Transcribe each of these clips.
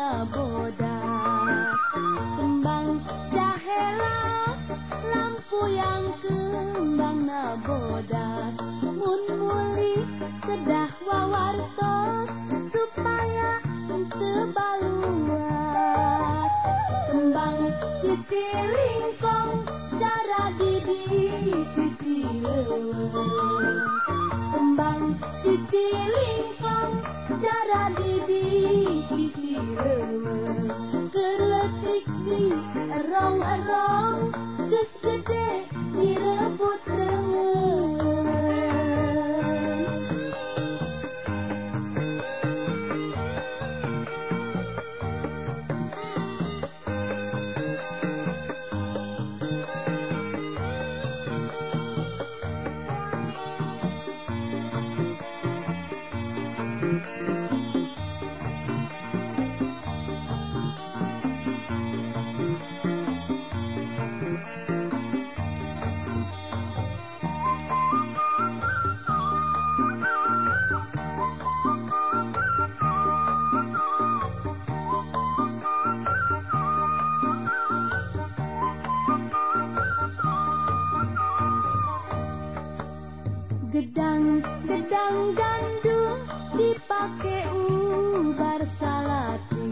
nabodas Kembang jahe laos Lampu yang kembang nabodas Mun muli kedah wawartos Supaya tebaluas Kembang cici lingkong Cara di sisi leweng leweng keletrik di erong-erong ges gede direbut Gedang, gedang gandum dipakai ubar salati.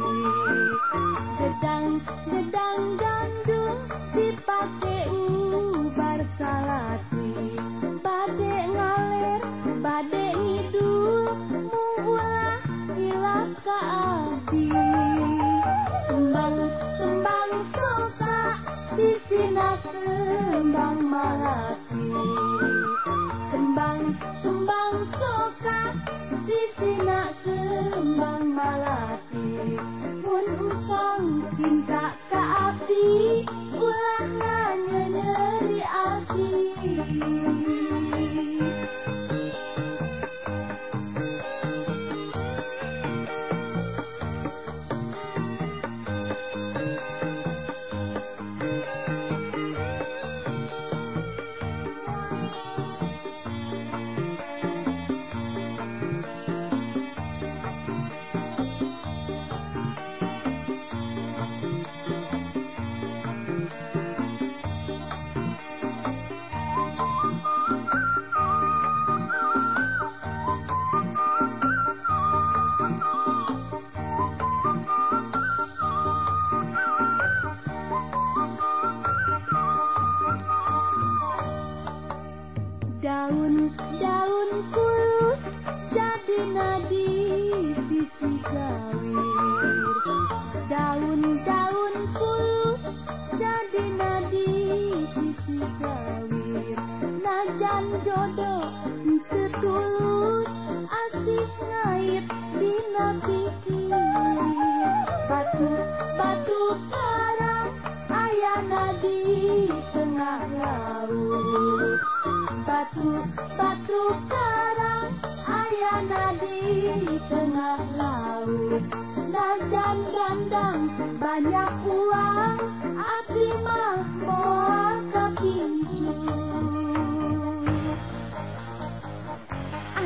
Gedang, gedang Batu, batu karang ayah nadi tengah laut. Batu batu karang ayah nadi tengah laut. Najan dandang banyak uang api mah ke pintu.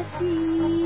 Asik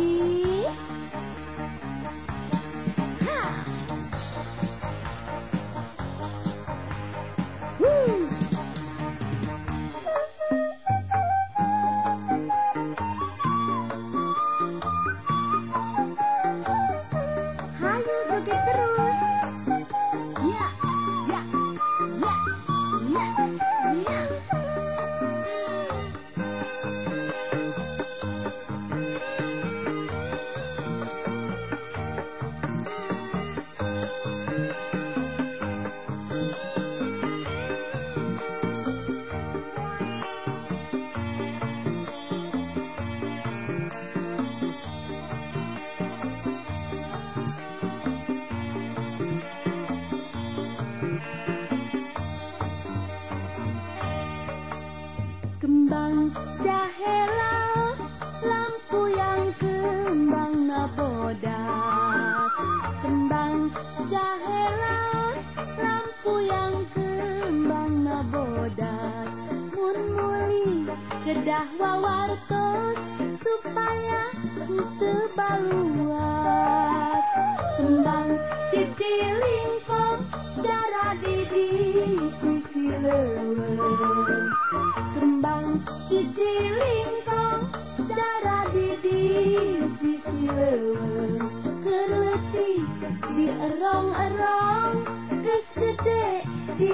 kembang jahe laos Lampu yang kembang nabodas Kembang jahe laos Lampu yang kembang nabodas Mun muli kedah wawartos Supaya tebaluas Kembang ciciling lingkong cara didi sisi lewe kerleti di erong-erong geus gede di